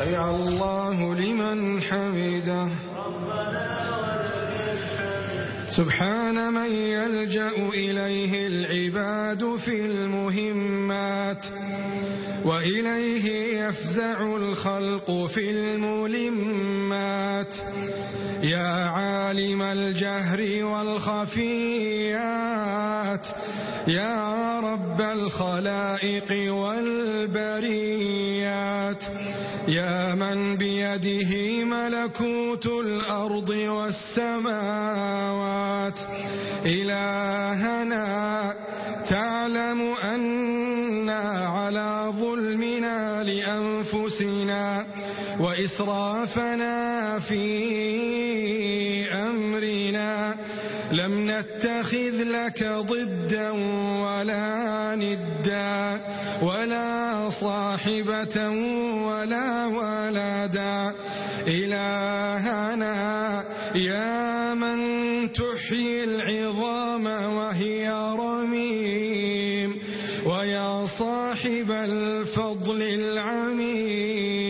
سمع الله لمن حمده. سبحان من يلجأ إليه العباد في المهمات. وإليه يفزع الخلق في الملمات يا عالم الجهر والخفيات يا رب الخلائق والبريات يا من بيده ملكوت الأرض والسماوات إلهنا تعلم أنا على أنفسنا وإسرافنا في أمرنا لم نتخذ لك ضدا ولا ندا ولا صاحبة ولا ولدا إلهنا يا صاحب الفضل العميم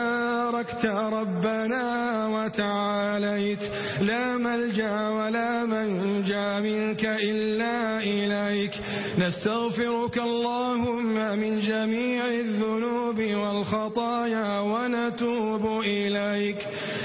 تباركت ربنا وتعاليت لا ملجأ ولا منجأ منك إلا إليك. نستغفرك اللهم من جميع الذنوب والخطايا ونتوب إليك.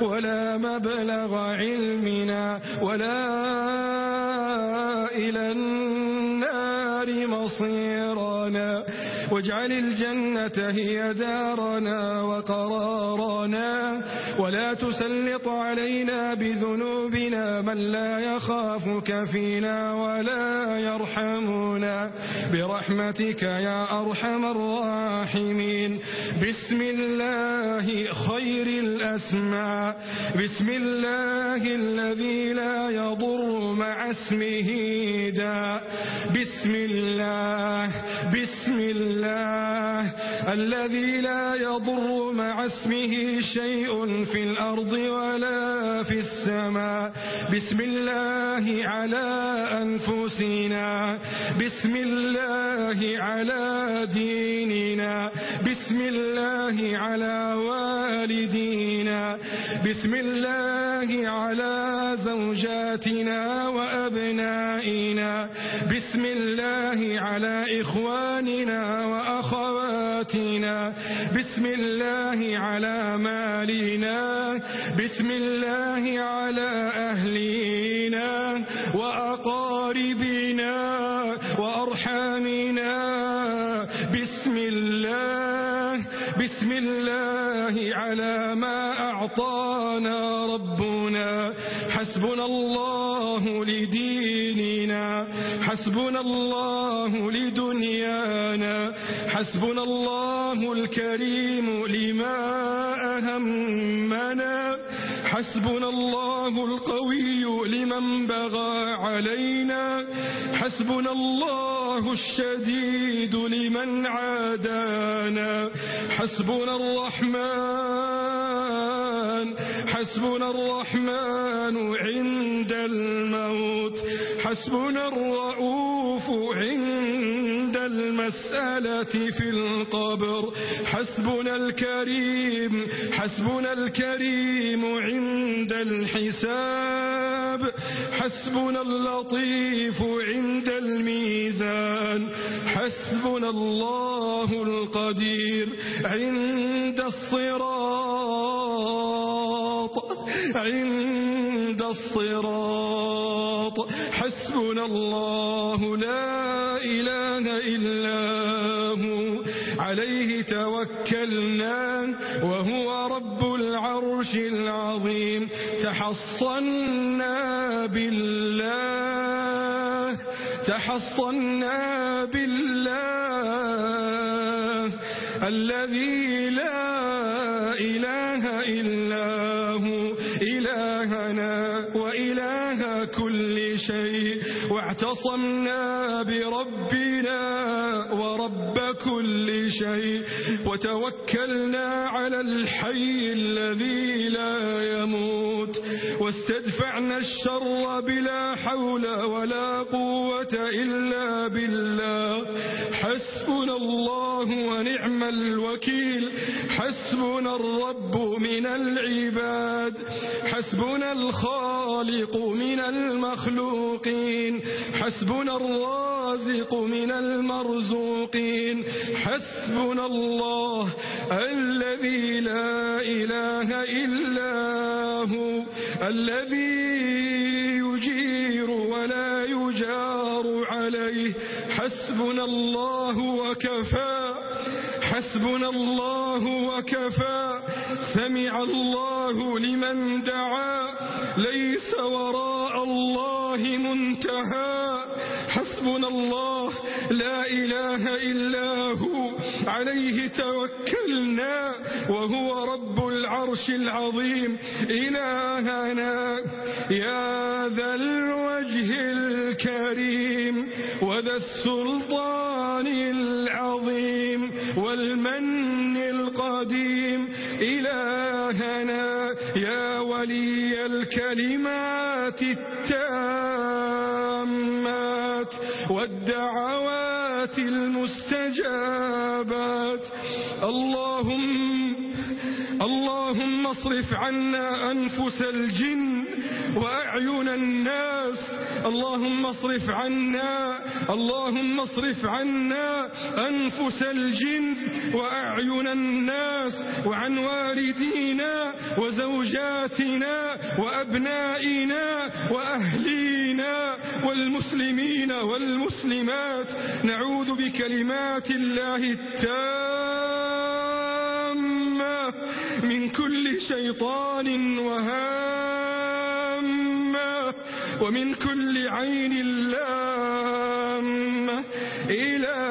ولا مبلغ علمنا ولا إلى النار مصيرنا واجعل الجنة هي دارنا وقرارنا ولا تسلط علينا بذنوبنا من لا يخافك فينا ولا يرحمنا. برحمتك يا أرحم الراحمين. بسم الله خير الأسماء. بسم الله الذي لا يضر مع اسمه داء. بسم الله الله. بسم الله. الذي لا يضر مع اسمه شيء في الأرض ولا في السماء. بسم الله على أنفسنا. بسم الله على ديننا. بسم الله على والدينا. بسم الله على زوجاتنا وأبنائنا. الله على إخواننا وأخواتنا بسم الله على مالنا بسم الله على أهلنا الكريم لما أهمنا. حسبنا الله القوي لمن بغى علينا. حسبنا الله الشديد لمن عادانا. حسبنا الرحمن. حسبنا الرحمن عند الموت. حسبنا الرؤوف عند المسألة في القبر. حسبنا الكريم حسبنا الكريم عند الحساب. حسبنا اللطيف عند الميزان. حسبنا الله القدير عند الصراط. عند الصراط. الصراط. حسبنا الله لا إله إلا هو. عليه توكلنا وهو رب العرش العظيم. تحصنا بالله. تحصنا بالله. الذي لا شيء وتوكلنا على الحي الذي لا يموت. واستدفعنا الشر بلا حول ولا قوة إلا بالله. حسبنا الله ونعم الوكيل. حسبنا الرب من العباد. حسبنا الخالق من المخلوقين. حسبنا الرازق من المرزوقين. حسبنا الله الذي لا إله إلا هو. الذي يجير ولا يجار عليه. حسبنا الله وكفى. حسبنا الله وكفى. سمع الله لمن دعا. ليس وراء الله منتهى. حسبنا الله لا إله إلا هو عليه توكلنا وهو رب العرش العظيم. إلهنا يا ذا الوجه الكريم وذا السلطان العظيم والمن القديم. إلهنا يا ولي الكلمات الدعوات المستجابات. اللهم اللهم اصرف عنا أنفس الجن وأعين الناس. اللهم اصرف عنا اللهم اصرف عنا أنفس الجن وأعين الناس وعن والدينا وزوجاتنا وأبنائنا وأهلينا. والمسلمين والمسلمات نعوذ بكلمات الله التامة من كل شيطان وهامة ومن كل عين لامة إله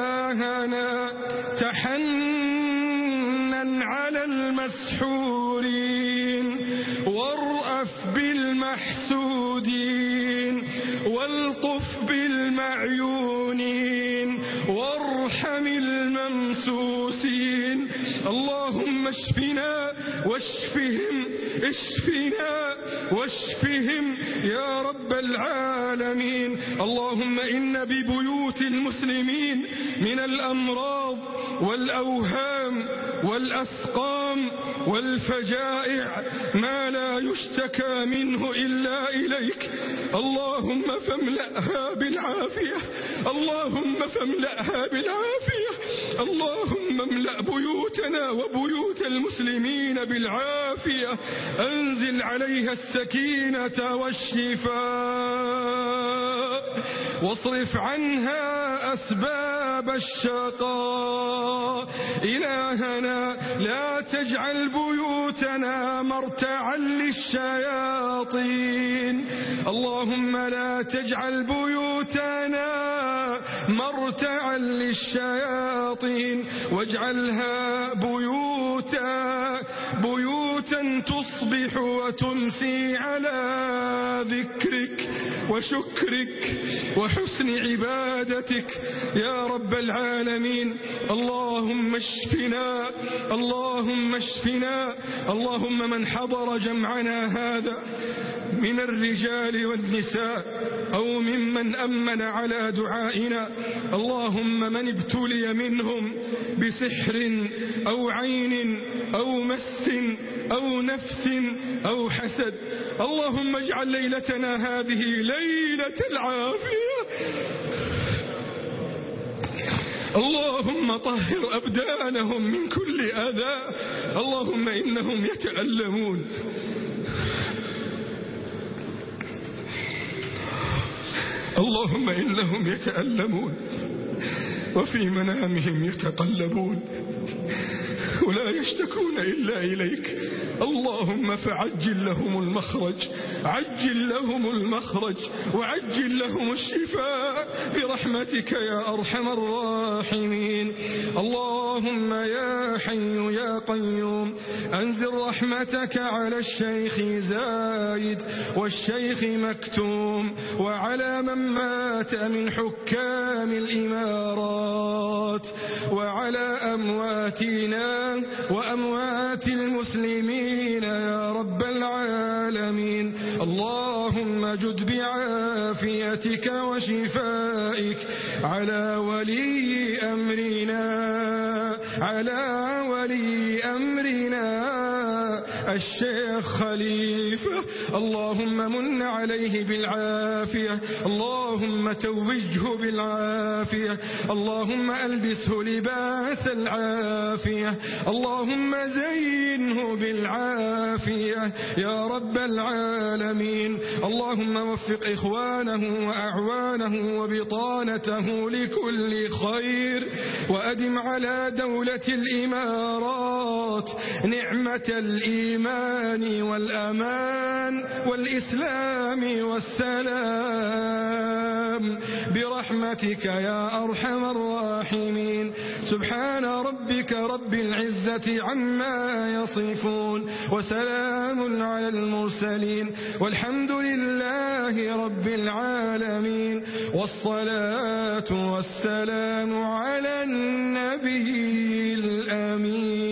المحسوسين اللهم اشفنا واشفهم اشفنا واشفهم يا رب العالمين. اللهم إن ببيوت المسلمين من الأمراض والأوهام والأسقام والفجائع ما لا يشتكى منه إلا إليك. اللهم فاملأها بالعافية. اللهم فاملأها بالعافية. اللهم املأ بيوتنا وبيوت المسلمين بالعافية. أنزل عليها السكينة والشفاء. واصرف عنها أسباب الشقاء. إلهنا لا تجعل بيوتنا مرتعا للشياطين. اللهم لا تجعل بيوتنا مرتعا للشياطين واجعلها بيوتا بيوتا تصبح وتمسي على ذكرك وشكرك وحسن عبادتك. يا رب العالمين اللهم اشفنا اللهم اشفنا اللهم من حضر جمعنا هذا. من الرجال والنساء أو ممن أمن على دعائنا. اللهم من ابتلي منهم بسحر أو عين أو مس أو نفس أو حسد. اللهم اجعل ليلتنا هذه ليلة العافية. اللهم طهر أبدانهم من كل أذى. اللهم إنهم يتألمون. اللهم إنهم يتألمون. وفي منامهم يتقلبون ولا يشتكون إلا إليك. اللهم فعجل لهم المخرج. عجل لهم المخرج. وعجل لهم الشفاء. برحمتك يا أرحم الراحمين. اللهم يا حي يا قيوم. أنزل رحمتك على الشيخ زايد والشيخ مكتوم. وعلى من مات من حكام الإمارات. الصدقات وعلى أمواتنا وأموات المسلمين يا رب العالمين. اللهم جد بعافيتك وشفائك على ولي أمرنا على ولي أمرنا. الشيخ خليفة اللهم من عليه بالعافية. اللهم توجه بالعافية. اللهم ألبسه لباس العافية. اللهم زينه بالعافية. يا رب العالمين. اللهم وفق إخوانه وأعوانه وبطانته لكل خير. وأدم على دولة الإمارات نعمة الإيمان. والإيمان والأمان والإسلام والسلام برحمتك يا أرحم الراحمين سبحان ربك رب العزة عما يصفون وسلام على المرسلين والحمد لله رب العالمين والصلاة والسلام على النبي الأمين